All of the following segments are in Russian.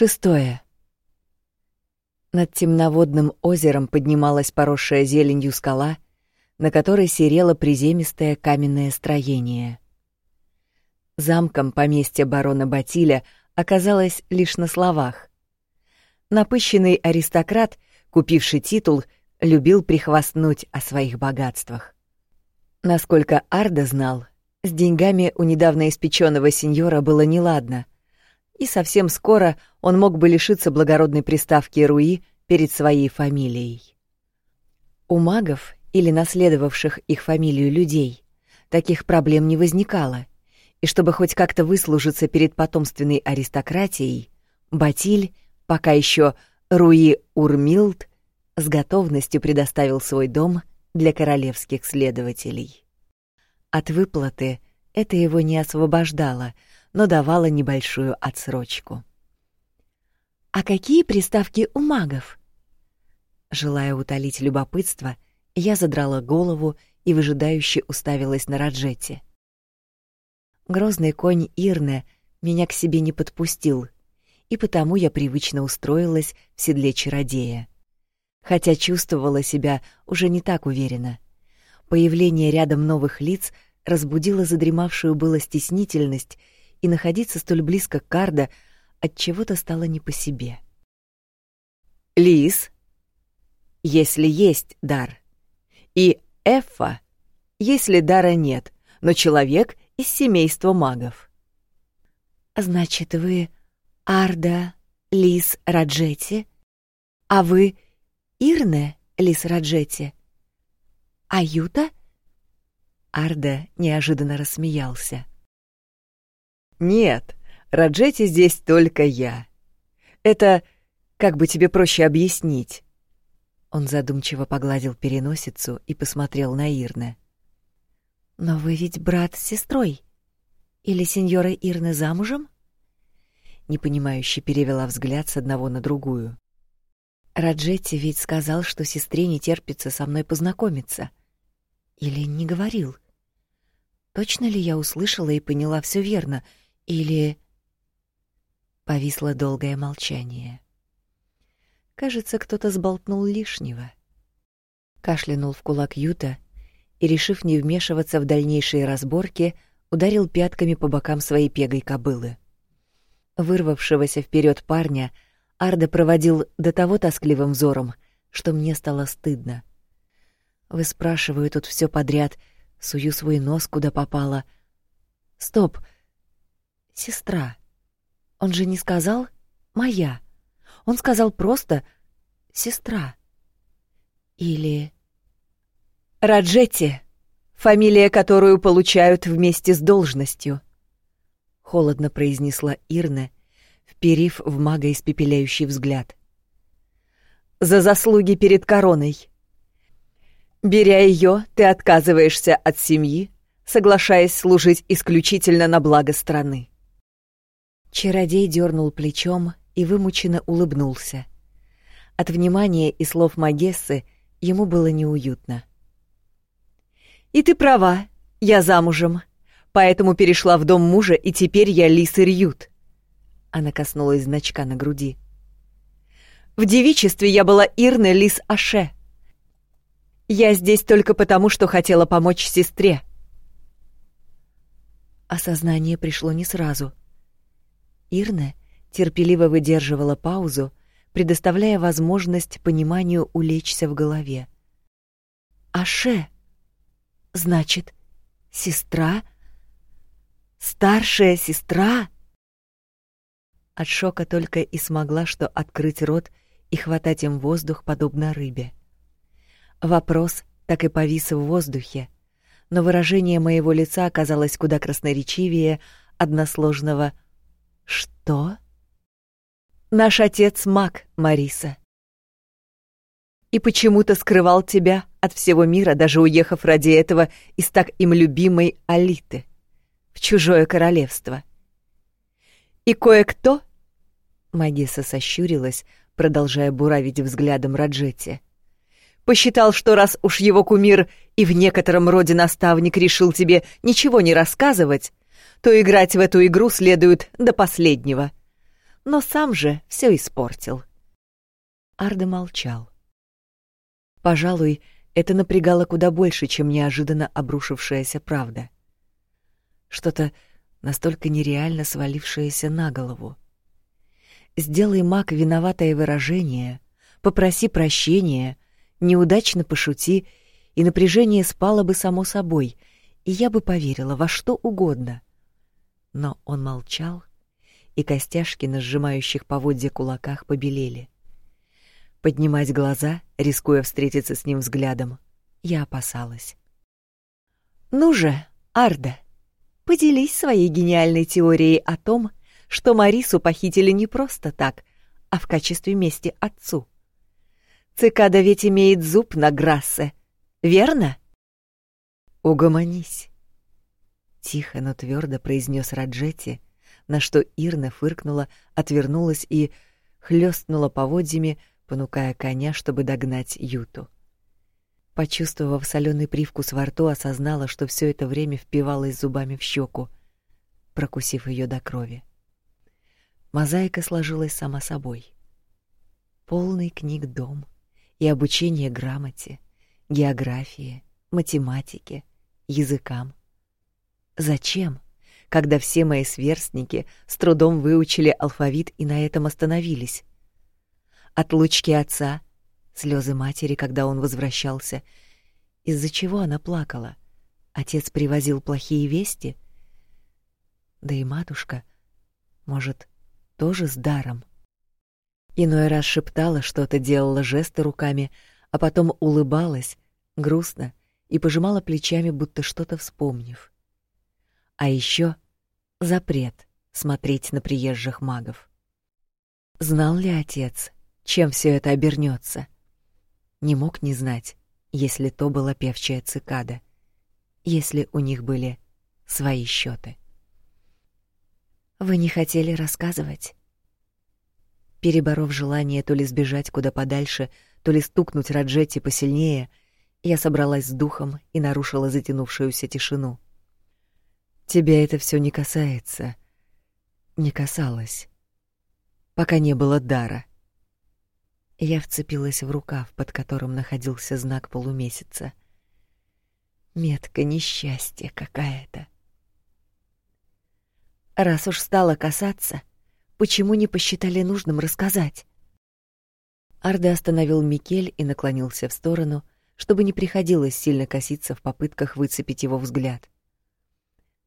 Шестое. Над темноводным озером поднималась поросшая зеленью скала, на которой серело приземистое каменное строение. Замком поместья барона Батиля оказалось лишь на словах. Напыщенный аристократ, купивший титул, любил прихвастнуть о своих богатствах. Насколько Арда знал, с деньгами у недавно испеченного сеньора было неладно, и совсем скоро он мог бы лишиться благородной приставки Руи перед своей фамилией. У магов или наследовавших их фамилию людей таких проблем не возникало, и чтобы хоть как-то выслужиться перед потомственной аристократией, Батиль, пока еще Руи Урмилд, с готовностью предоставил свой дом для королевских следователей. От выплаты это его не освобождало — но давала небольшую отсрочку. «А какие приставки у магов?» Желая утолить любопытство, я задрала голову и выжидающе уставилась на Раджете. Грозный конь Ирне меня к себе не подпустил, и потому я привычно устроилась в седле чародея. Хотя чувствовала себя уже не так уверенно. Появление рядом новых лиц разбудило задремавшую было стеснительность и находиться столь близко к Карда от чего-то стало не по себе. Лис, если есть дар, и Эфа, если дара нет, но человек из семейства магов. Значит, вы Арда Лис Раджети, а вы Ирне Лис Раджети. А Юта? Арда неожиданно рассмеялся. Нет, Раджети здесь только я. Это, как бы тебе проще объяснить? Он задумчиво погладил переносицу и посмотрел на Ирне. Но вы ведь брат с сестрой. Или сеньора Ирны замужем? Непонимающе перевела взгляд с одного на другую. Раджетти ведь сказал, что сестре не терпится со мной познакомиться. Или не говорил? Точно ли я услышала и поняла все верно — или... Повисло долгое молчание. Кажется, кто-то сболтнул лишнего. Кашлянул в кулак Юта и, решив не вмешиваться в дальнейшие разборки, ударил пятками по бокам своей пегой кобылы. Вырвавшегося вперед парня Арда проводил до того тоскливым взором, что мне стало стыдно. Вы спрашиваю тут все подряд, сую свой нос куда попало. Стоп, Сестра. Он же не сказал «моя». Он сказал просто «сестра». Или «Раджетти», фамилия, которую получают вместе с должностью. Холодно произнесла Ирна, вперив в мага испепеляющий взгляд. «За заслуги перед короной. Беря ее, ты отказываешься от семьи, соглашаясь служить исключительно на благо страны. Чародей дернул плечом и вымученно улыбнулся. От внимания и слов Магессы ему было неуютно. «И ты права, я замужем, поэтому перешла в дом мужа, и теперь я Лис Ирьют». Она коснулась значка на груди. «В девичестве я была Ирна Лис Аше. Я здесь только потому, что хотела помочь сестре». Осознание пришло не сразу — Ирна терпеливо выдерживала паузу, предоставляя возможность пониманию улечься в голове. «Аше! Значит, сестра? Старшая сестра?» От шока только и смогла что открыть рот и хватать им воздух, подобно рыбе. Вопрос так и повис в воздухе, но выражение моего лица оказалось куда красноречивее односложного. Что? Наш отец маг, Мариса. И почему-то скрывал тебя от всего мира, даже уехав ради этого из так им любимой Алиты в чужое королевство. И кое-кто, Магиса сощурилась, продолжая буравить взглядом Раджетти, посчитал, что раз уж его кумир и в некотором роде наставник решил тебе ничего не рассказывать, то играть в эту игру следует до последнего. но сам же все испортил. Арда молчал. Пожалуй, это напрягало куда больше, чем неожиданно обрушившаяся правда. Что-то настолько нереально свалившееся на голову. Сделай маг виноватое выражение, попроси прощения, неудачно пошути, и напряжение спало бы само собой, и я бы поверила во что угодно. Но он молчал, и костяшки на сжимающих поводья кулаках побелели. Поднимать глаза, рискуя встретиться с ним взглядом, я опасалась. «Ну же, Арда, поделись своей гениальной теорией о том, что Марису похитили не просто так, а в качестве мести отцу. Цикада ведь имеет зуб на Грассе, верно?» «Угомонись», — тихо, но твердо произнес Раджетти, на что Ирна фыркнула, отвернулась и хлестнула поводьями, понукая коня, чтобы догнать Юту. Почувствовав соленый привкус во рту, осознала, что все это время впивалась зубами в щеку, прокусив ее до крови. Мозаика сложилась сама собой. Полный книг дом и обучение грамоте, географии, математике, языкам. Зачем, когда все мои сверстники с трудом выучили алфавит и на этом остановились? отлучки отца, слезы матери, когда он возвращался. Из-за чего она плакала? Отец привозил плохие вести? Да и матушка, может, тоже с даром. Иной раз шептала что-то, делала жесты руками, а потом улыбалась, грустно, и пожимала плечами, будто что-то вспомнив. А еще запрет смотреть на приезжих магов. Знал ли отец, чем все это обернется. Не мог не знать, если то была певчая цикада, если у них были свои счеты. Вы не хотели рассказывать? Переборов желание то ли сбежать куда подальше, то ли стукнуть Раджетти посильнее, я собралась с духом и нарушила затянувшуюся тишину. Тебя это все не касается. Не касалось. Пока не было дара. Я вцепилась в рукав, под которым находился знак полумесяца. Метка несчастья какая-то. Раз уж стало касаться, почему не посчитали нужным рассказать? Арда остановил Микель и наклонился в сторону, чтобы не приходилось сильно коситься в попытках выцепить его взгляд.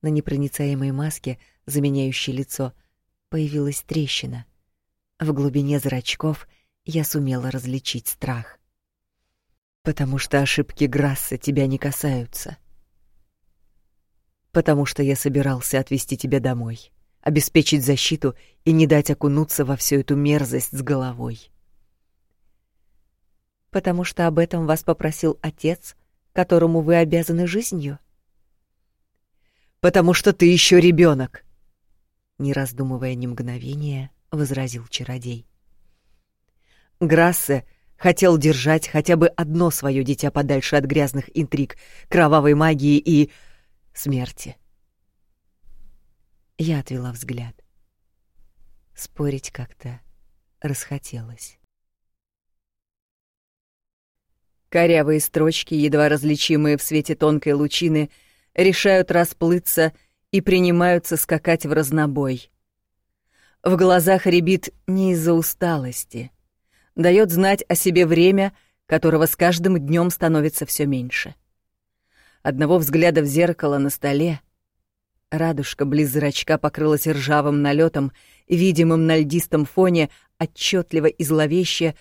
На непроницаемой маске, заменяющей лицо, появилась трещина. В глубине зрачков — я сумела различить страх. Потому что ошибки Грасса тебя не касаются. Потому что я собирался отвезти тебя домой, обеспечить защиту и не дать окунуться во всю эту мерзость с головой. Потому что об этом вас попросил отец, которому вы обязаны жизнью. Потому что ты еще ребенок, не раздумывая ни мгновения, возразил чародей. Грассе хотел держать хотя бы одно свое дитя подальше от грязных интриг, кровавой магии и смерти. Я отвела взгляд. Спорить как-то расхотелось. Корявые строчки, едва различимые в свете тонкой лучины, решают расплыться и принимаются скакать в разнобой. В глазах рябит не из-за усталости — дает знать о себе время, которого с каждым днем становится все меньше. Одного взгляда в зеркало на столе радужка близ зрачка покрылась ржавым налетом, видимым на льдистом фоне, отчетливо и зловеще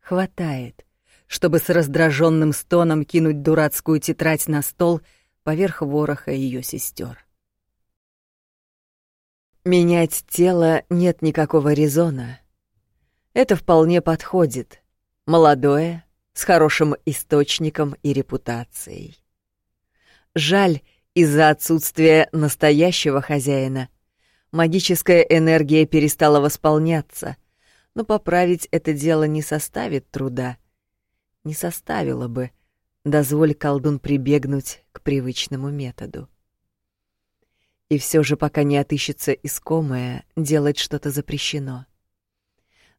хватает, чтобы с раздраженным стоном кинуть дурацкую тетрадь на стол поверх вороха ее сестер. Менять тело нет никакого резона, это вполне подходит. Молодое, с хорошим источником и репутацией. Жаль, из-за отсутствия настоящего хозяина магическая энергия перестала восполняться, но поправить это дело не составит труда. Не составило бы, дозволь колдун прибегнуть к привычному методу. И все же, пока не отыщется искомое, делать что-то запрещено —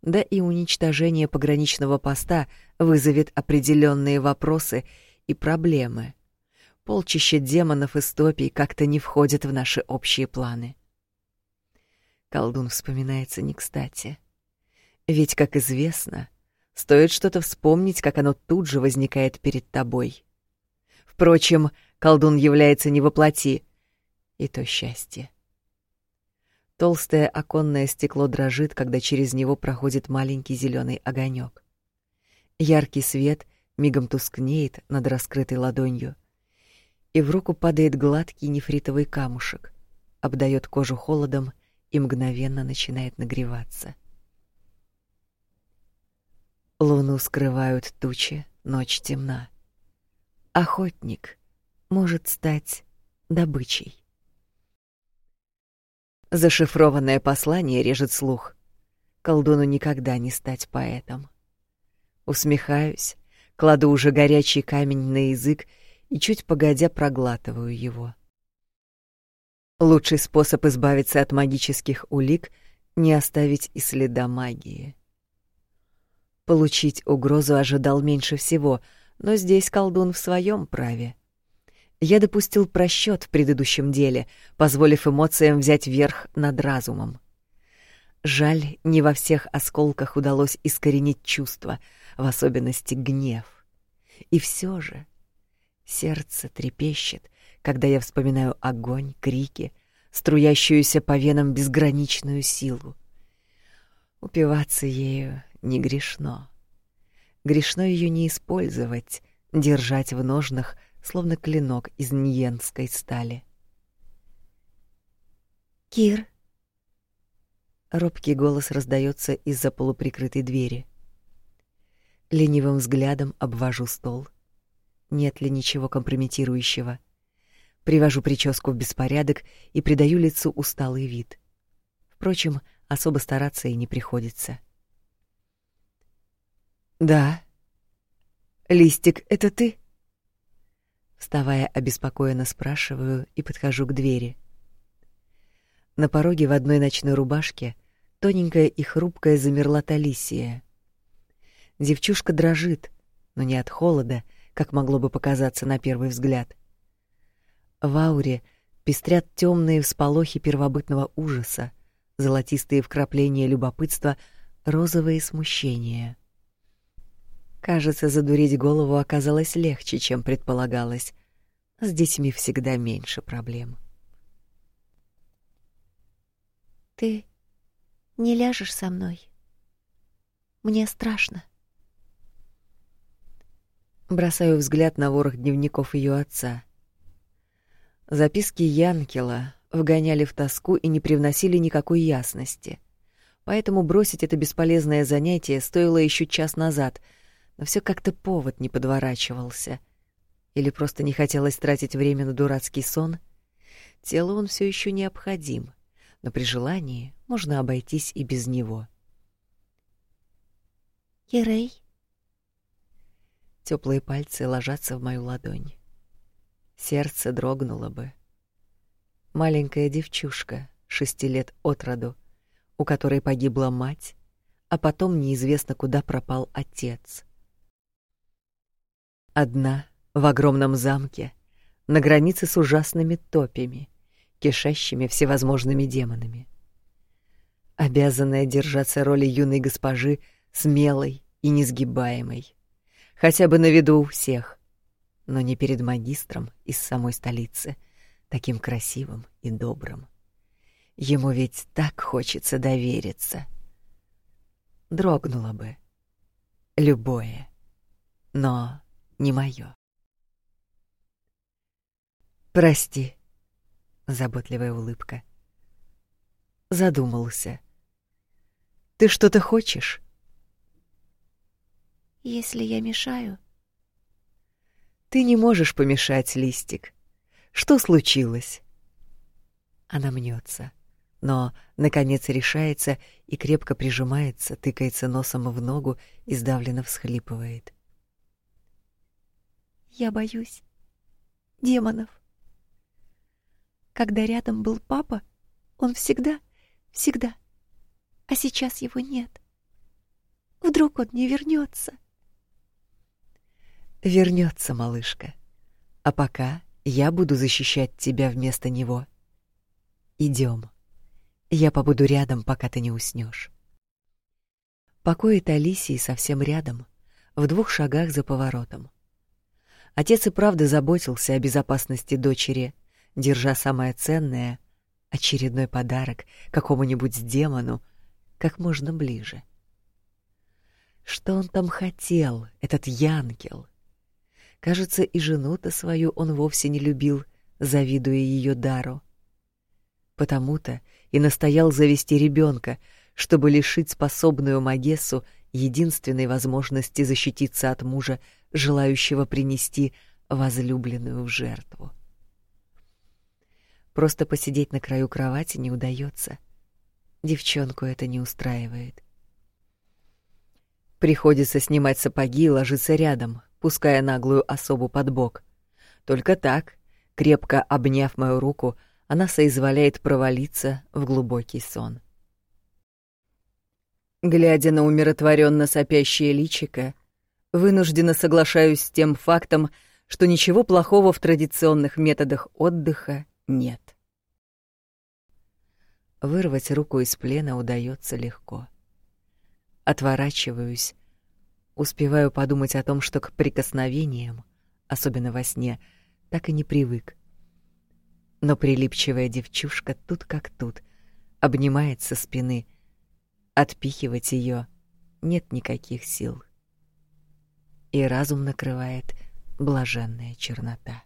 Да и уничтожение пограничного поста вызовет определенные вопросы и проблемы. Полчища демонов и стопий как-то не входят в наши общие планы. Колдун вспоминается не кстати. Ведь, как известно, стоит что-то вспомнить, как оно тут же возникает перед тобой. Впрочем, колдун является не воплоти, и то счастье. Толстое оконное стекло дрожит, когда через него проходит маленький зеленый огонек. Яркий свет мигом тускнеет над раскрытой ладонью, и в руку падает гладкий нефритовый камушек, обдает кожу холодом и мгновенно начинает нагреваться. Луну скрывают тучи, ночь темна. Охотник может стать добычей. Зашифрованное послание режет слух. Колдуну никогда не стать поэтом. Усмехаюсь, кладу уже горячий камень на язык и чуть погодя проглатываю его. Лучший способ избавиться от магических улик — не оставить и следа магии. Получить угрозу ожидал меньше всего, но здесь колдун в своем праве — я допустил просчет в предыдущем деле, позволив эмоциям взять верх над разумом. Жаль, не во всех осколках удалось искоренить чувства, в особенности гнев. И все же сердце трепещет, когда я вспоминаю огонь, крики, струящуюся по венам безграничную силу. Упиваться ею не грешно. Грешно ее не использовать, держать в ножнах — словно клинок из ньенской стали. Кир. Робкий голос раздается из-за полуприкрытой двери. Ленивым взглядом обвожу стол. Нет ли ничего компрометирующего? Привожу прическу в беспорядок и придаю лицу усталый вид. Впрочем, особо стараться и не приходится. Да. Листик, это ты? Вставая, обеспокоенно спрашиваю и подхожу к двери. На пороге в одной ночной рубашке тоненькая и хрупкая замерла Талисия. Девчушка дрожит, но не от холода, как могло бы показаться на первый взгляд. В ауре пестрят темные всполохи первобытного ужаса, золотистые вкрапления любопытства, розовые смущения. Кажется, задурить голову оказалось легче, чем предполагалось. С детьми всегда меньше проблем. Ты не ляжешь со мной? Мне страшно. Бросаю взгляд на ворох дневников ее отца. Записки Янкела вгоняли в тоску и не привносили никакой ясности. Поэтому бросить это бесполезное занятие стоило еще час назад — но все как-то повод не подворачивался. Или просто не хотелось тратить время на дурацкий сон. Телу он все еще необходим, но при желании можно обойтись и без него. Ерей. Теплые пальцы ложатся в мою ладонь. Сердце дрогнуло бы. Маленькая девчушка, шести лет от роду, у которой погибла мать, а потом неизвестно куда пропал отец. Одна в огромном замке, на границе с ужасными топями, кишащими всевозможными демонами. Обязанная держаться роли юной госпожи, смелой и несгибаемой, хотя бы на виду у всех, но не перед магистром из самой столицы, таким красивым и добрым. Ему ведь так хочется довериться. Дрогнуло бы любое. Но не моё. Прости, заботливая улыбка. Задумался. Ты что-то хочешь? Если я мешаю, ты не можешь помешать, листик. Что случилось? Она мнется, но наконец решается и крепко прижимается, тыкается носом в ногу и сдавленно всхлипывает. Я боюсь демонов. Когда рядом был папа, он всегда, всегда, а сейчас его нет. Вдруг он не вернется? Вернется, малышка. А пока я буду защищать тебя вместо него. Идем. Я побуду рядом, пока ты не уснешь. Покои Талисии совсем рядом, в двух шагах за поворотом. Отец и правда заботился о безопасности дочери, держа самое ценное — очередной подарок какому-нибудь демону — как можно ближе. Что он там хотел, этот Янкел? Кажется, и жену-то свою он вовсе не любил, завидуя ее дару. Потому-то и настоял завести ребенка, чтобы лишить способную Магессу единственной возможности защититься от мужа, желающего принести возлюбленную в жертву. Просто посидеть на краю кровати не удается. Девчонку это не устраивает. Приходится снимать сапоги и ложиться рядом, пуская наглую особу под бок. Только так, крепко обняв мою руку, она соизволяет провалиться в глубокий сон. Глядя на умиротворенно сопящее личико, вынужденно соглашаюсь с тем фактом, что ничего плохого в традиционных методах отдыха нет. Вырвать руку из плена удается легко. Отворачиваюсь, успеваю подумать о том, что к прикосновениям, особенно во сне, так и не привык. Но прилипчивая девчушка тут как тут, обнимает со спины, отпихивать ее нет никаких сил. И разум накрывает блаженная чернота.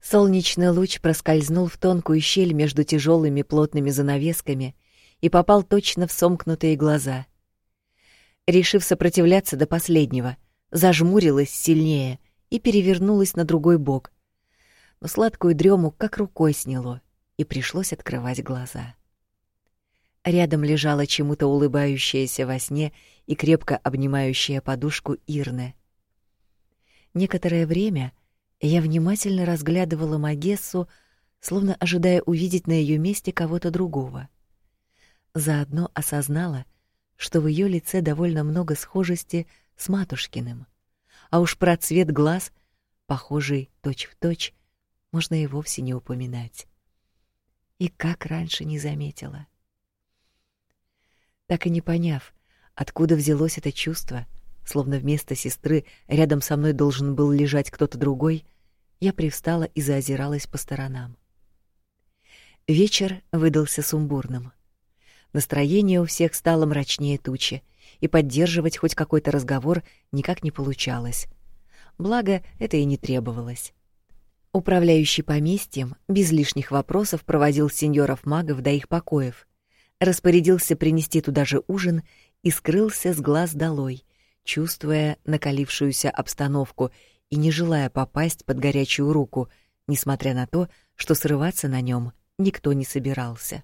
Солнечный луч проскользнул в тонкую щель между тяжелыми плотными занавесками и попал точно в сомкнутые глаза. Решив сопротивляться до последнего, зажмурилась сильнее и перевернулась на другой бок. Но сладкую дрему как рукой сняло, и пришлось открывать глаза. Рядом лежала чему-то улыбающаяся во сне и крепко обнимающая подушку Ирны. Некоторое время я внимательно разглядывала Магессу, словно ожидая увидеть на ее месте кого-то другого. Заодно осознала, что в ее лице довольно много схожести с матушкиным. А уж про цвет глаз, похожий точь-в-точь, можно и вовсе не упоминать. И как раньше не заметила. Так и не поняв, откуда взялось это чувство — словно вместо сестры рядом со мной должен был лежать кто-то другой, я привстала и заозиралась по сторонам. Вечер выдался сумбурным. Настроение у всех стало мрачнее тучи, и поддерживать хоть какой-то разговор никак не получалось. Благо, это и не требовалось. Управляющий поместьем без лишних вопросов проводил сеньоров-магов до их покоев, распорядился принести туда же ужин и скрылся с глаз долой, чувствуя накалившуюся обстановку и не желая попасть под горячую руку, несмотря на то, что срываться на нем никто не собирался.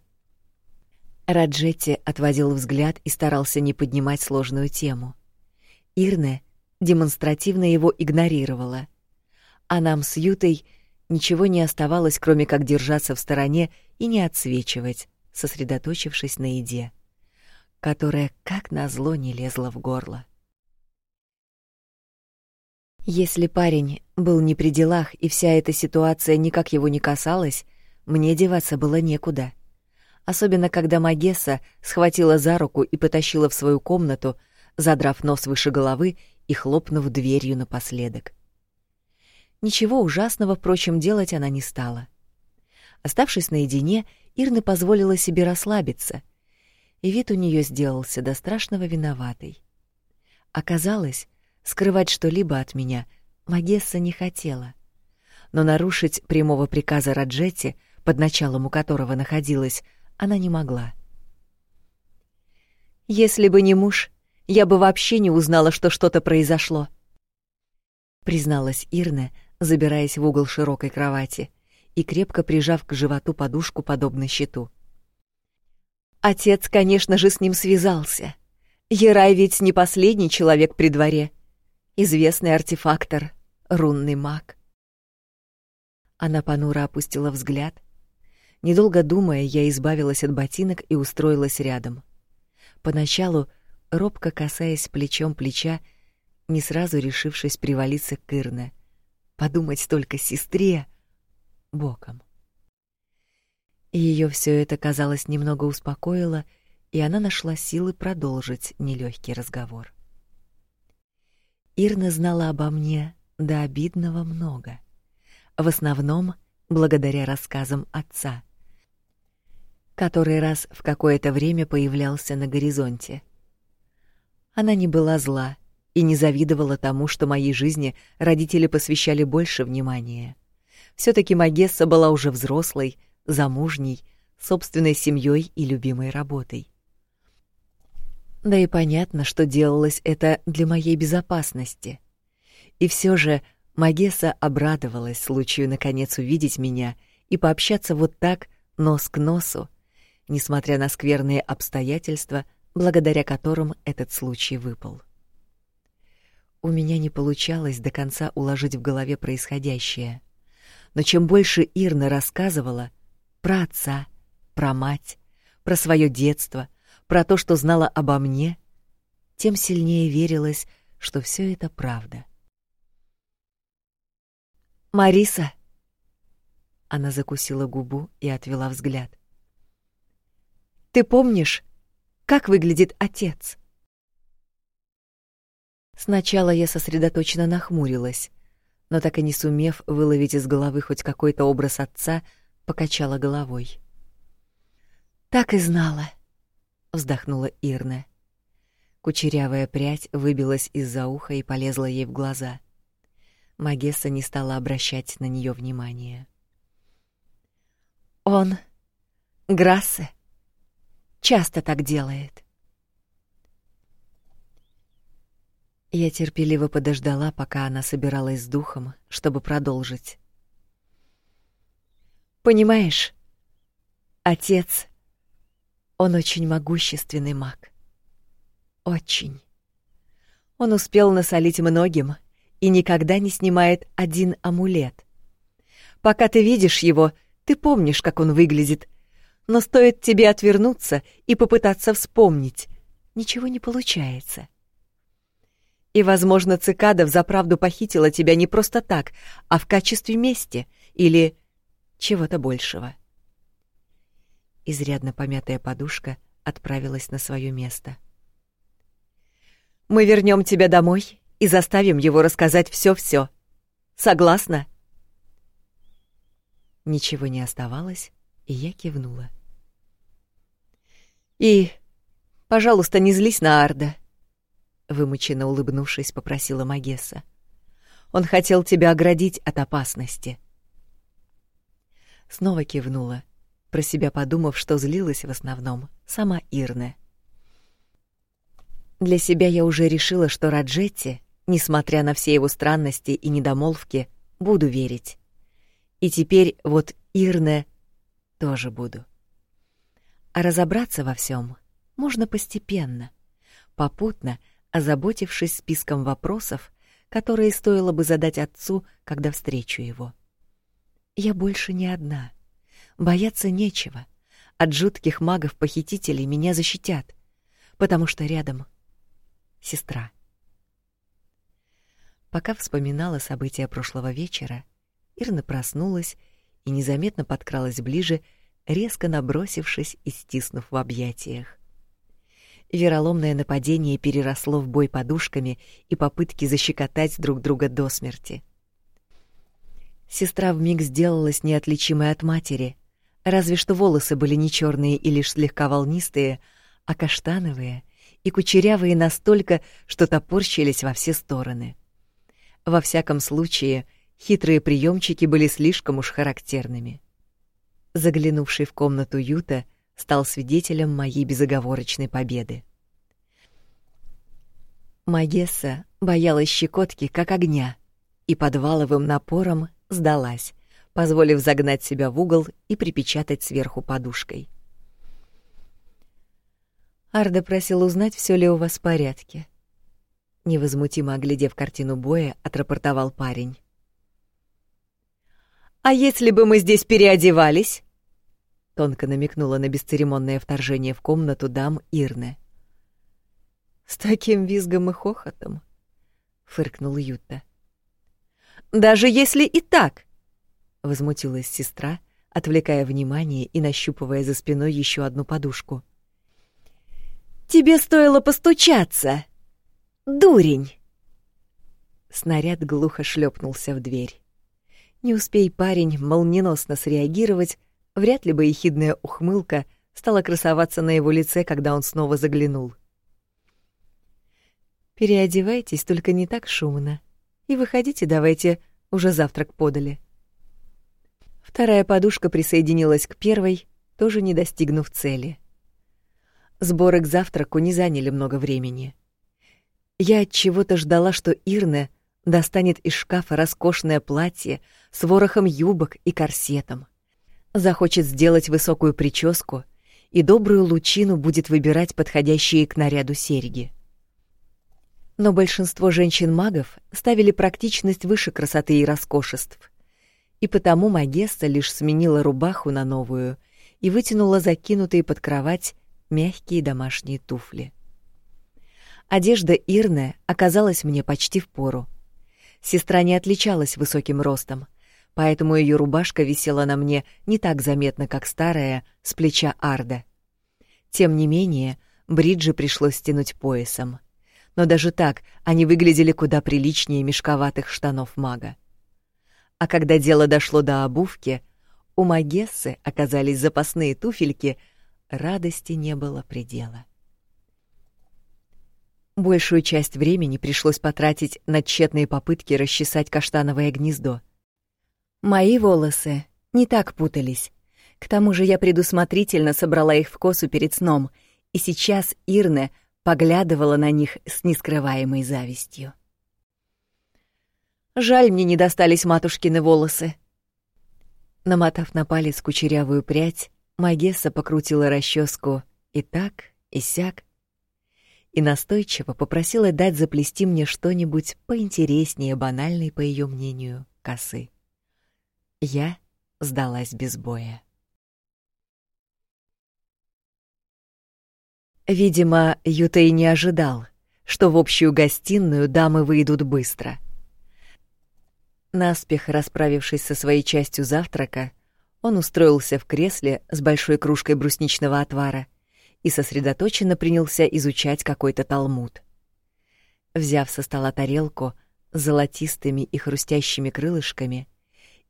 Раджетти отводил взгляд и старался не поднимать сложную тему. Ирне демонстративно его игнорировала. А нам с Ютой ничего не оставалось, кроме как держаться в стороне и не отсвечивать, сосредоточившись на еде, которая как назло не лезла в горло. Если парень был не при делах и вся эта ситуация никак его не касалась, мне деваться было некуда. Особенно когда Магесса схватила за руку и потащила в свою комнату, задрав нос выше головы и хлопнув дверью напоследок. Ничего ужасного, впрочем, делать она не стала. Оставшись наедине, Ирна позволила себе расслабиться, и вид у нее сделался до страшного виноватый. Оказалось, Скрывать что-либо от меня Магесса не хотела. Но нарушить прямого приказа Раджетти, под началом у которого находилась, она не могла. «Если бы не муж, я бы вообще не узнала, что что-то произошло», призналась Ирна, забираясь в угол широкой кровати и крепко прижав к животу подушку подобно щиту. Отец, конечно же, с ним связался. Ерай ведь не последний человек при дворе известный Недолго думая, я избавилась от ботинок и устроилась рядом. Поначалу, робко касаясь плечом плеча, не сразу решившись привалиться к Ирне. Подумать только сестре боком. Ее все это, казалось, немного успокоило, и она нашла силы продолжить нелегкий разговор. Ирна знала обо мне до обидного много. В основном благодаря рассказам отца, который раз в какое-то время появлялся на горизонте. Она не была зла и не завидовала тому, что моей жизни родители посвящали больше внимания. все таки Магесса была уже взрослой, замужней, собственной семьей и любимой работой. Да и понятно, что делалось это для моей безопасности. И все же Магесса обрадовалась случаю наконец увидеть меня и пообщаться вот так, нос к носу, несмотря на скверные обстоятельства, благодаря которым этот случай выпал. У меня не получалось до конца уложить в голове происходящее. Но чем больше Ирна рассказывала, про отца, про мать, про свое детство, про то, что знала обо мне, тем сильнее верилось, что все это правда. Мариса. Она закусила губу и отвела взгляд. Ты помнишь, как выглядит отец? Сначала я сосредоточенно нахмурилась, но так и не сумев выловить из головы хоть какой-то образ отца, покачала головой. Так и знала, вздохнула Ирна. Кучерявая прядь выбилась из-за уха и полезла ей в глаза. Магесса не стала обращать на нее внимания. Он Грассе часто так делает. Я терпеливо подождала, пока она собиралась с духом, чтобы продолжить. Понимаешь, отец, он очень могущественный маг. Очень. Он успел насолить многим и никогда не снимает один амулет. Пока ты видишь его, ты помнишь, как он выглядит, но стоит тебе отвернуться и попытаться вспомнить, ничего не получается. И, возможно, цикада взаправду похитила тебя не просто так, а в качестве мести или чего-то большего. Изрядно помятая подушка отправилась на свое место. Мы вернем тебя домой и заставим его рассказать все-все. Согласна? Ничего не оставалось, и я кивнула. И, пожалуйста, не злись на Арда, вымученно улыбнувшись, попросила Магесса. Он хотел тебя оградить от опасности. Снова кивнула, про себя подумав, что злилась в основном сама Ирне. Для себя я уже решила, что Раджетти, несмотря на все его странности и недомолвки, буду верить. И теперь вот Ирне тоже буду. А разобраться во всем можно постепенно, попутно озаботившись списком вопросов, которые стоило бы задать отцу, когда встречу его. Я больше не одна. Бояться нечего. От жутких магов-похитителей меня защитят, потому что рядом сестра. Пока вспоминала события прошлого вечера, Ирна проснулась и незаметно подкралась ближе, резко набросившись и стиснув в объятиях. Вероломное нападение переросло в бой подушками и попытки защекотать друг друга до смерти. Сестра вмиг сделалась неотличимой от матери, разве что волосы были не черные и лишь слегка волнистые, а каштановые и кучерявые настолько, что топорщились во все стороны. Во всяком случае, хитрые приемчики были слишком уж характерными. Заглянувший в комнату Юта стал свидетелем моей безоговорочной победы. Магесса боялась щекотки, как огня, и под валовым напором сдалась, позволив загнать себя в угол и припечатать сверху подушкой. Арда просил узнать, все ли у вас в порядке. Невозмутимо оглядев картину боя, отрапортовал парень. А если бы мы здесь переодевались? Тонко намекнула на бесцеремонное вторжение в комнату дам Ирны. С таким визгом и хохотом, фыркнул Юта. Даже если и так, возмутилась сестра, отвлекая внимание и нащупывая за спиной еще одну подушку. Тебе стоило постучаться. Дурень. Снаряд глухо шлепнулся в дверь. Не успей парень молниеносно среагировать, вряд ли бы ехидная ухмылка стала красоваться на его лице, когда он снова заглянул. Переодевайтесь, только не так шумно. И выходите, давайте, уже завтрак подали. Вторая подушка присоединилась к первой, тоже не достигнув цели. Сборы к завтраку не заняли много времени. Я от чего-то ждала, что Ирна достанет из шкафа роскошное платье с ворохом юбок и корсетом. Захочет сделать высокую прическу и добрую лучину будет выбирать подходящие к наряду серьги. Но большинство женщин-магов ставили практичность выше красоты и роскошеств. И потому Магесса лишь сменила рубаху на новую и вытянула закинутые под кровать мягкие домашние туфли. Одежда Ирны оказалась мне почти в пору. Сестра не отличалась высоким ростом, поэтому ее рубашка висела на мне не так заметно, как старая с плеча Арда. Тем не менее, бриджи пришлось стянуть поясом но даже так они выглядели куда приличнее мешковатых штанов мага. А когда дело дошло до обувки, у Магессы оказались запасные туфельки, радости не было предела. Большую часть времени пришлось потратить на тщетные попытки расчесать каштановое гнездо. Мои волосы не так путались. К тому же я предусмотрительно собрала их в косу перед сном, и сейчас Ирне — поглядывала на них с нескрываемой завистью. Жаль, мне не достались матушкины волосы. Намотав на палец кучерявую прядь, Магесса покрутила расческу и так, и сяк, и настойчиво попросила дать заплести мне что-нибудь поинтереснее банальной, по ее мнению, косы. Я сдалась без боя. Видимо, Юта и не ожидал, что в общую гостиную дамы выйдут быстро. Наспех расправившись со своей частью завтрака, он устроился в кресле с большой кружкой брусничного отвара и сосредоточенно принялся изучать какой-то талмуд. Взяв со стола тарелку с золотистыми и хрустящими крылышками,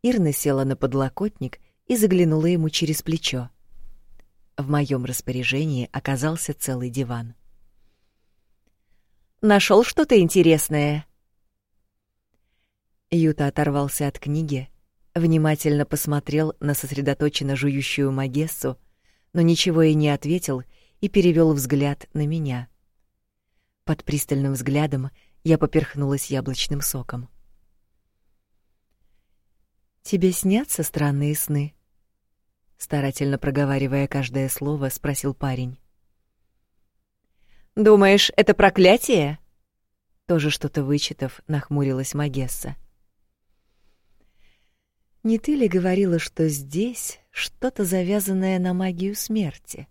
Ирна села на подлокотник и заглянула ему через плечо. В моем распоряжении оказался целый диван. Нашел что-то интересное? Юта оторвался от книги, внимательно посмотрел на сосредоточенно жующую Магессу, но ничего и не ответил и перевел взгляд на меня. Под пристальным взглядом я поперхнулась яблочным соком. Тебе снятся странные сны? старательно проговаривая каждое слово, спросил парень. Думаешь, это проклятие? Тоже что-то вычитав, нахмурилась Магесса. Не ты ли говорила, что здесь что-то завязанное на магию смерти?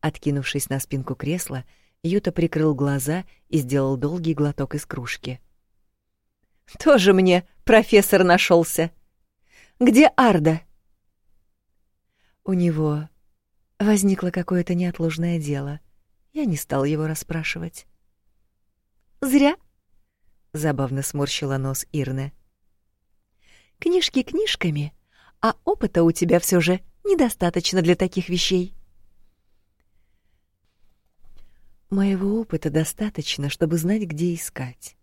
Откинувшись на спинку кресла, Юта прикрыл глаза и сделал долгий глоток из кружки. Тоже мне профессор нашелся. Где Арда? У него возникло какое-то неотложное дело. Я не стал его расспрашивать. Зря, забавно сморщила нос Ирна. Книжки книжками, а опыта у тебя все же недостаточно для таких вещей. Моего опыта достаточно, чтобы знать, где искать,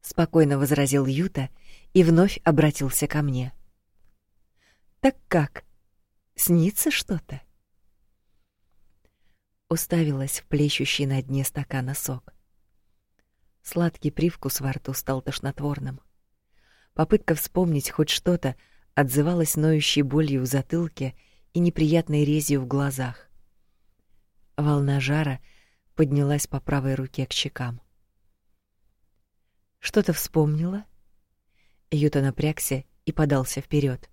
спокойно возразил Юта и вновь обратился ко мне. Так как? Снится что-то? Уставилась в плещущий на дне стакана сок. Сладкий привкус во рту стал тошнотворным. Попытка вспомнить хоть что-то отзывалась ноющей болью в затылке и неприятной резью в глазах. Волна жара поднялась по правой руке к щекам. Что-то вспомнила? Юта напрягся и подался вперед.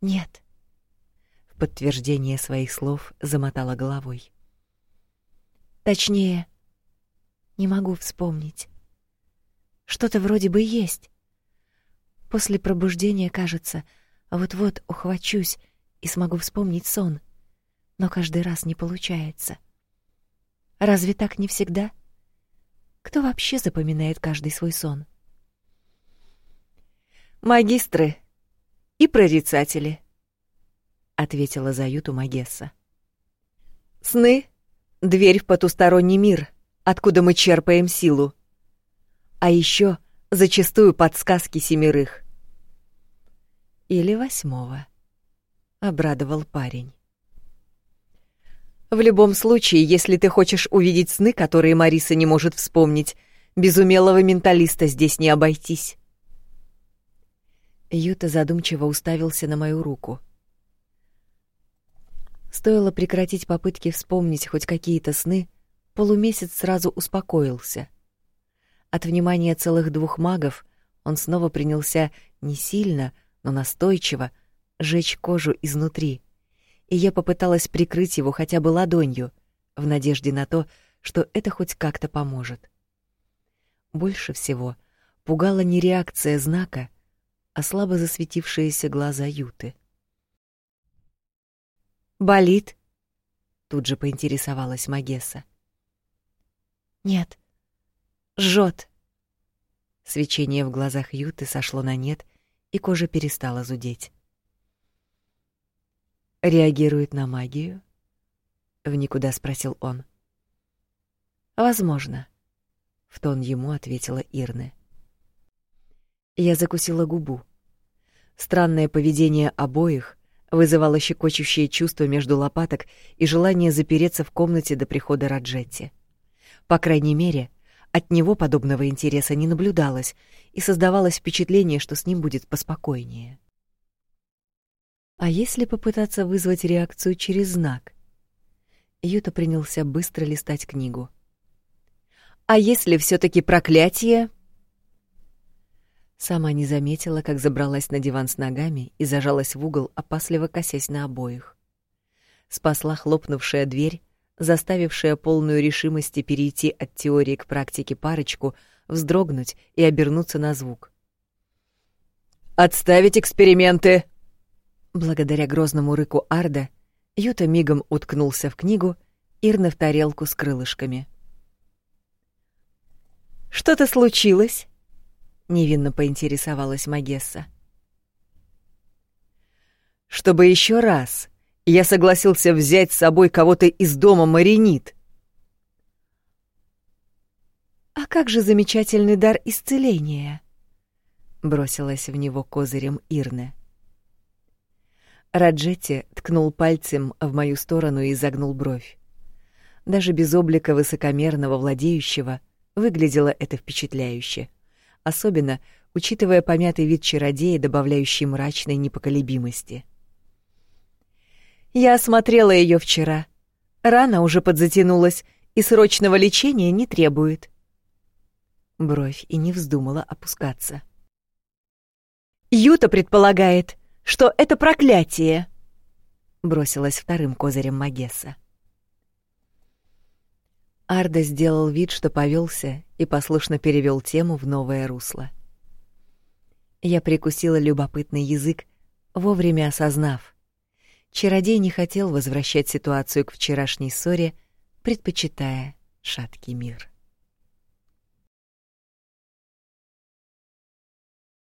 Нет, подтверждение своих слов замотала головой. Точнее, не могу вспомнить. Что-то вроде бы есть. После пробуждения, кажется, вот-вот ухвачусь и смогу вспомнить сон, но каждый раз не получается. Разве так не всегда? Кто вообще запоминает каждый свой сон? Магистры и прорицатели, ответила за Юту Магесса. Сны — дверь в потусторонний мир, откуда мы черпаем силу. А еще зачастую подсказки семерых. Или восьмого, — обрадовал парень. В любом случае, если ты хочешь увидеть сны, которые Мариса не может вспомнить, без умелого менталиста здесь не обойтись. Юта задумчиво уставился на мою руку. Стоило прекратить попытки вспомнить хоть какие-то сны, полумесяц сразу успокоился. От внимания целых двух магов он снова принялся не сильно, но настойчиво жечь кожу изнутри — и я попыталась прикрыть его хотя бы ладонью, в надежде на то, что это хоть как-то поможет. Больше всего пугала не реакция знака, а слабо засветившиеся глаза Юты. «Болит?» — тут же поинтересовалась Магесса. «Нет, жжет». Свечение в глазах Юты сошло на нет, и кожа перестала зудеть. Реагирует на магию? В никуда спросил он. Возможно, в тон ему ответила Ирна. Я закусила губу. Странное поведение обоих вызывало щекочущее чувство между лопаток и желание запереться в комнате до прихода Раджетти. По крайней мере, от него подобного интереса не наблюдалось, и создавалось впечатление, что с ним будет поспокойнее. А если попытаться вызвать реакцию через знак? Юта принялся быстро листать книгу. А если все таки проклятие? Сама не заметила, как забралась на диван с ногами и зажалась в угол, опасливо косясь на обоих. Спасла хлопнувшая дверь, заставившая полную решимости перейти от теории к практике парочку, вздрогнуть и обернуться на звук. «Отставить эксперименты!» Благодаря грозному рыку Арда Юта мигом уткнулся в книгу, Ирна в тарелку с крылышками. «Что-то случилось?» — невинно поинтересовалась Магесса. «Чтобы еще раз я согласился взять с собой кого-то из дома Маринит». «А как же замечательный дар исцеления?» — бросилась в него козырем Ирна. Раджетти ткнул пальцем в мою сторону и загнул бровь. Даже без облика высокомерного владеющего выглядело это впечатляюще, особенно учитывая помятый вид чародея, добавляющий мрачной непоколебимости. Я осмотрела ее вчера. Рана уже подзатянулась и срочного лечения не требует. Бровь и не вздумала опускаться. Юта предполагает, что это проклятие!» Бросилась вторым козырем Магесса. Арда сделал вид, что повелся, и послушно перевел тему в новое русло. Я прикусила любопытный язык, вовремя осознав. Чародей не хотел возвращать ситуацию к вчерашней ссоре, предпочитая шаткий мир.